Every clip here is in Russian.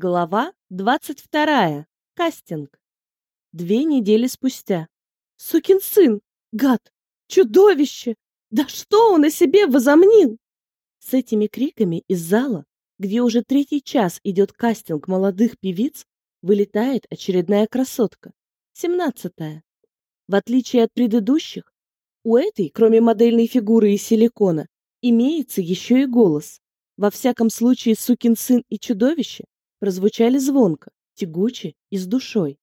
Глава 22. Кастинг. Две недели спустя. Сукин сын! Гад! Чудовище! Да что он о себе возомнил? С этими криками из зала, где уже третий час идет кастинг молодых певиц, вылетает очередная красотка. Семнадцатая. В отличие от предыдущих, у этой, кроме модельной фигуры и силикона, имеется еще и голос. Во всяком случае, сукин сын и чудовище прозвучали звонко, тягуче и с душой.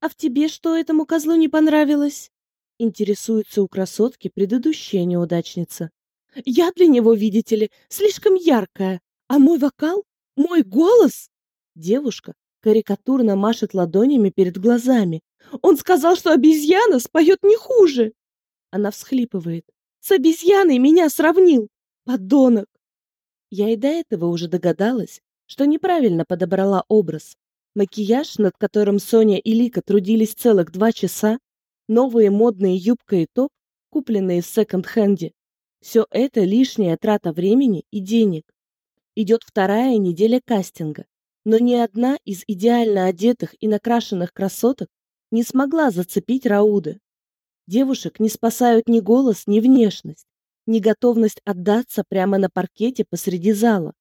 «А в тебе что этому козлу не понравилось?» Интересуется у красотки предыдущая неудачница. «Я для него, видите ли, слишком яркая, а мой вокал, мой голос...» Девушка карикатурно машет ладонями перед глазами. «Он сказал, что обезьяна споет не хуже!» Она всхлипывает. «С обезьяной меня сравнил! Подонок!» Я и до этого уже догадалась, что неправильно подобрала образ. Макияж, над которым Соня и Лика трудились целых два часа, новые модные юбка и топ, купленные в секонд-хенде. Все это лишняя трата времени и денег. Идет вторая неделя кастинга, но ни одна из идеально одетых и накрашенных красоток не смогла зацепить Рауды. Девушек не спасают ни голос, ни внешность, ни готовность отдаться прямо на паркете посреди зала.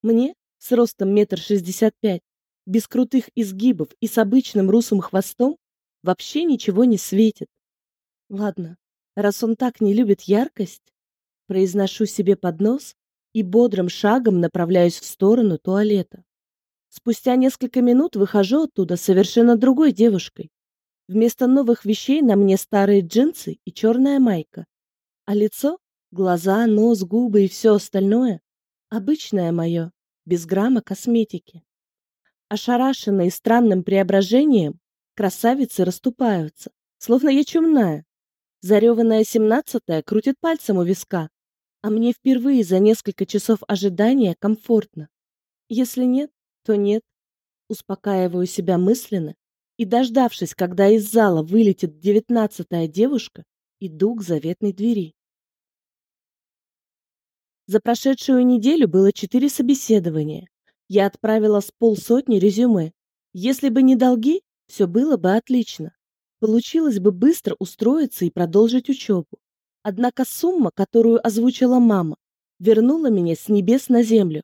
Мне с ростом метр шестьдесят пять, без крутых изгибов и с обычным русым хвостом, вообще ничего не светит. Ладно, раз он так не любит яркость, произношу себе под нос и бодрым шагом направляюсь в сторону туалета. Спустя несколько минут выхожу оттуда совершенно другой девушкой. Вместо новых вещей на мне старые джинсы и черная майка. А лицо, глаза, нос, губы и все остальное — обычное мое без грамма косметики. Ошарашенные странным преображением, красавицы расступаются, словно я чумная. Зареванная семнадцатая крутит пальцем у виска, а мне впервые за несколько часов ожидания комфортно. Если нет, то нет. Успокаиваю себя мысленно и, дождавшись, когда из зала вылетит девятнадцатая девушка, иду к заветной двери. За прошедшую неделю было четыре собеседования. Я отправила с полсотни резюме. Если бы не долги, все было бы отлично. Получилось бы быстро устроиться и продолжить учебу. Однако сумма, которую озвучила мама, вернула меня с небес на землю.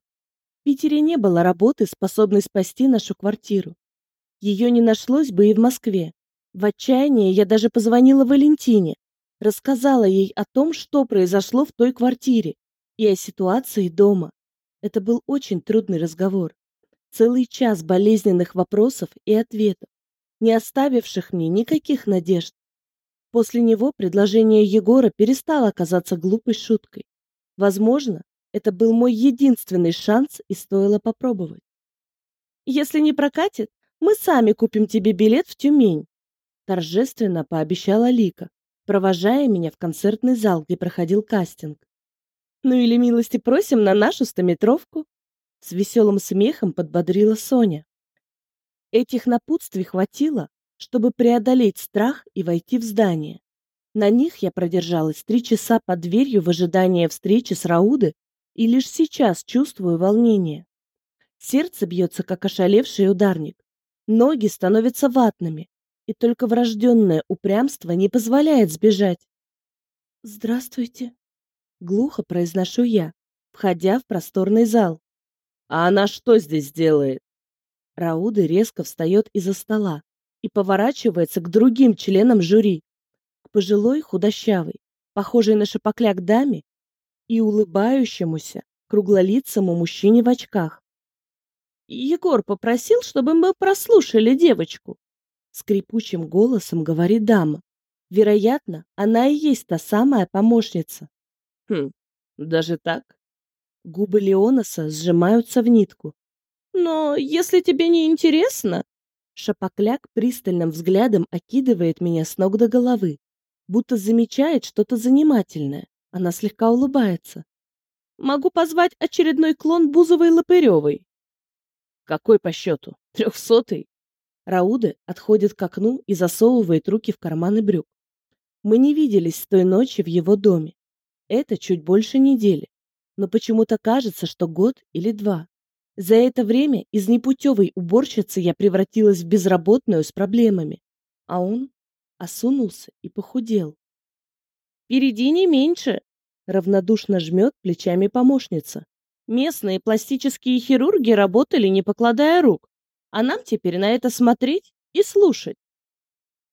В Питере не было работы, способной спасти нашу квартиру. Ее не нашлось бы и в Москве. В отчаянии я даже позвонила Валентине, рассказала ей о том, что произошло в той квартире, и о ситуации дома. Это был очень трудный разговор. Целый час болезненных вопросов и ответов, не оставивших мне никаких надежд. После него предложение Егора перестало казаться глупой шуткой. Возможно, это был мой единственный шанс и стоило попробовать. Если не прокатит, мы сами купим тебе билет в Тюмень, торжественно пообещала Лика, провожая меня в концертный зал, где проходил кастинг. Ну или милости просим на нашу стометровку. С веселым смехом подбодрила Соня. Этих напутствий хватило, чтобы преодолеть страх и войти в здание. На них я продержалась три часа под дверью в ожидании встречи с Рауды и лишь сейчас чувствую волнение. Сердце бьется, как ошалевший ударник. Ноги становятся ватными, и только врожденное упрямство не позволяет сбежать. «Здравствуйте», глухо произношу я, входя в просторный зал. А она что здесь делает? Рауда резко встает из-за стола и поворачивается к другим членам жюри, к пожилой худощавой, похожей на шапокляк даме и улыбающемуся круглолицому мужчине в очках. Егор попросил, чтобы мы прослушали девочку, скрипучим голосом говорит дама. Вероятно, она и есть та самая помощница. Хм, даже так? Губы Леонаса сжимаются в нитку. Но если тебе не интересно, Шапокляк пристальным взглядом окидывает меня с ног до головы, будто замечает что-то занимательное. Она слегка улыбается. Могу позвать очередной клон Бузовой Лопыревой. Какой по счету? Трехсотый? Рауды отходит к окну и засовывает руки в карманы брюк. Мы не виделись с той ночи в его доме. Это чуть больше недели, но почему-то кажется, что год или два. За это время из непутевой уборщицы я превратилась в безработную с проблемами, а он осунулся и похудел. «Впереди не меньше!» — равнодушно жмет плечами помощница. «Местные пластические хирурги работали, не покладая рук, а нам теперь на это смотреть и слушать».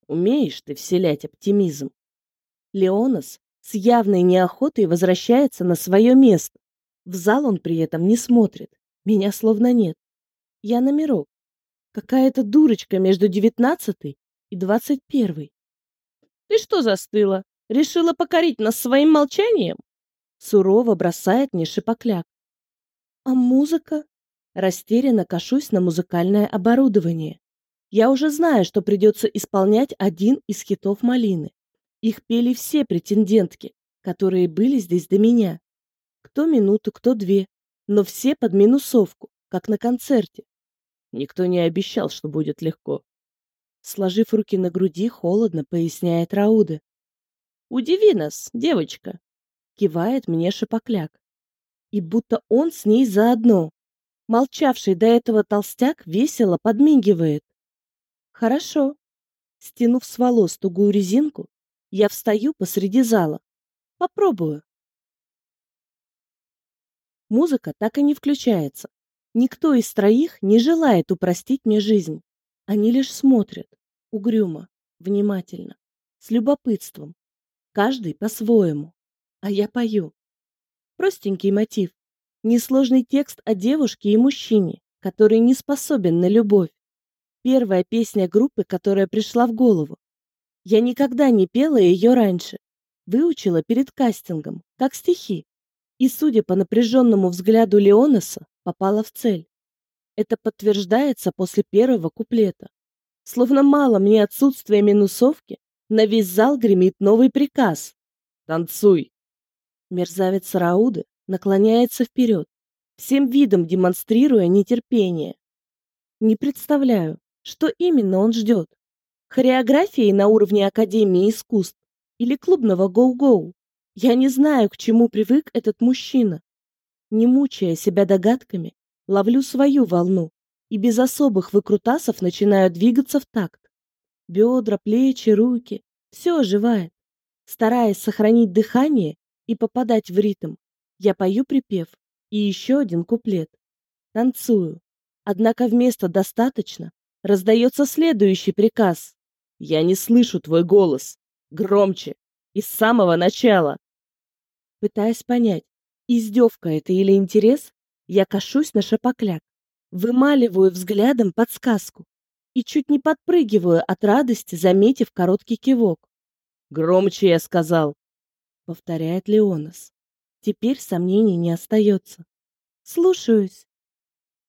«Умеешь ты вселять оптимизм!» Леонас с явной неохотой возвращается на свое место. В зал он при этом не смотрит. Меня словно нет. Я номерок. Какая-то дурочка между девятнадцатой и двадцать первой. Ты что застыла? Решила покорить нас своим молчанием? Сурово бросает мне шипокляк. А музыка? Растерянно кашусь на музыкальное оборудование. Я уже знаю, что придется исполнять один из хитов Малины. Их пели все претендентки, которые были здесь до меня. Кто минуту, кто две, но все под минусовку, как на концерте. Никто не обещал, что будет легко. Сложив руки на груди, холодно поясняет Рауды. «Удиви нас, девочка!» Кивает мне шипокляк. И будто он с ней заодно. Молчавший до этого толстяк весело подмигивает. «Хорошо». Стянув с волос тугую резинку, я встаю посреди зала. Попробую. Музыка так и не включается. Никто из троих не желает упростить мне жизнь. Они лишь смотрят, угрюмо, внимательно, с любопытством. Каждый по-своему. А я пою. Простенький мотив. Несложный текст о девушке и мужчине, который не способен на любовь. Первая песня группы, которая пришла в голову. Я никогда не пела ее раньше. Выучила перед кастингом, как стихи. И, судя по напряженному взгляду Леонаса, попала в цель. Это подтверждается после первого куплета. Словно мало мне отсутствия минусовки, на весь зал гремит новый приказ. «Танцуй!» Мерзавец Рауды наклоняется вперед, всем видом демонстрируя нетерпение. Не представляю, что именно он ждет. Хореографии на уровне Академии искусств или клубного гоу-гоу. Я не знаю, к чему привык этот мужчина. Не мучая себя догадками, ловлю свою волну и без особых выкрутасов начинаю двигаться в такт. Бедра, плечи, руки — все оживает. Стараясь сохранить дыхание и попадать в ритм, я пою припев и еще один куплет. Танцую. Однако вместо «достаточно» раздается следующий приказ. Я не слышу твой голос. Громче. И с самого начала. Пытаясь понять, издевка это или интерес, я кашусь на шапокляк, вымаливаю взглядом подсказку и чуть не подпрыгиваю от радости, заметив короткий кивок. «Громче, я сказал!» — повторяет Леонас. Теперь сомнений не остается. «Слушаюсь!»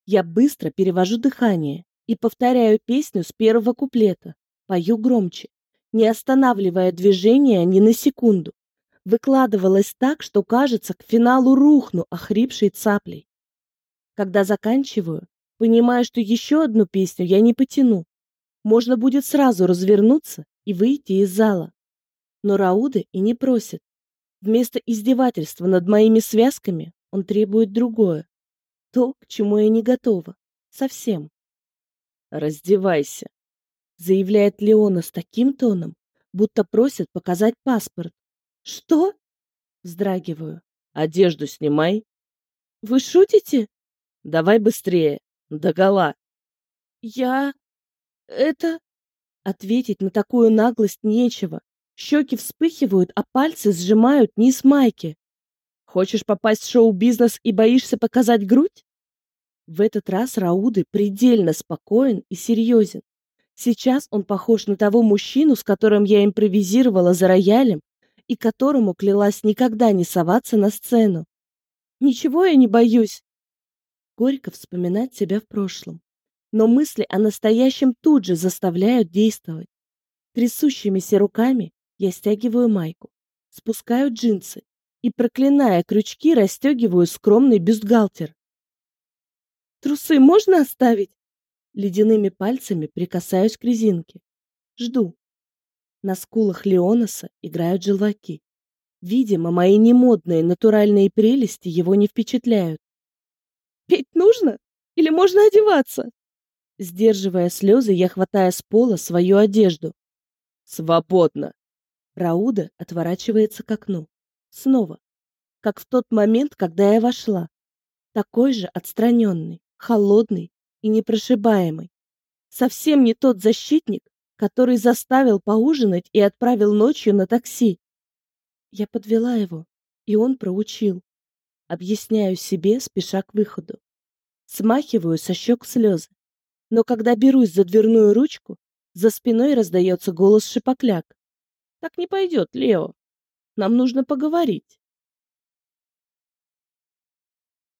Я быстро перевожу дыхание и повторяю песню с первого куплета. Пою громче, не останавливая движения ни на секунду. Выкладывалась так, что, кажется, к финалу рухну, охрипшей цаплей. Когда заканчиваю, понимаю, что еще одну песню я не потяну. Можно будет сразу развернуться и выйти из зала. Но Рауды и не просит. Вместо издевательства над моими связками он требует другое. То, к чему я не готова. Совсем. «Раздевайся», заявляет Леона с таким тоном, будто просит показать паспорт. Что? Вздрагиваю. Одежду снимай. Вы шутите? Давай быстрее. Догола. Я... Это... Ответить на такую наглость нечего. Щеки вспыхивают, а пальцы сжимают низ майки. Хочешь попасть в шоу-бизнес и боишься показать грудь? В этот раз Рауды предельно спокоен и серьезен. Сейчас он похож на того мужчину, с которым я импровизировала за роялем и которому клялась никогда не соваться на сцену. Ничего я не боюсь. Горько вспоминать себя в прошлом. Но мысли о настоящем тут же заставляют действовать. Трясущимися руками я стягиваю майку, спускаю джинсы и, проклиная крючки, расстегиваю скромный бюстгальтер. «Трусы можно оставить?» Ледяными пальцами прикасаюсь к резинке. Жду. На скулах Леонаса играют желваки. Видимо, мои немодные натуральные прелести его не впечатляют. «Петь нужно?» Или можно одеваться? Сдерживая слезы, я хватаю с пола свою одежду. Свободно. Рауда отворачивается к окну. Снова. Как в тот момент, когда я вошла. Такой же отстраненный, холодный и непрошибаемый. Совсем не тот защитник, который заставил поужинать и отправил ночью на такси. Я подвела его, и он проучил. Объясняю себе, спеша к выходу. Смахиваю со щек слезы. Но когда берусь за дверную ручку, за спиной раздается голос шипокляк. «Так не пойдет, Лео. Нам нужно поговорить».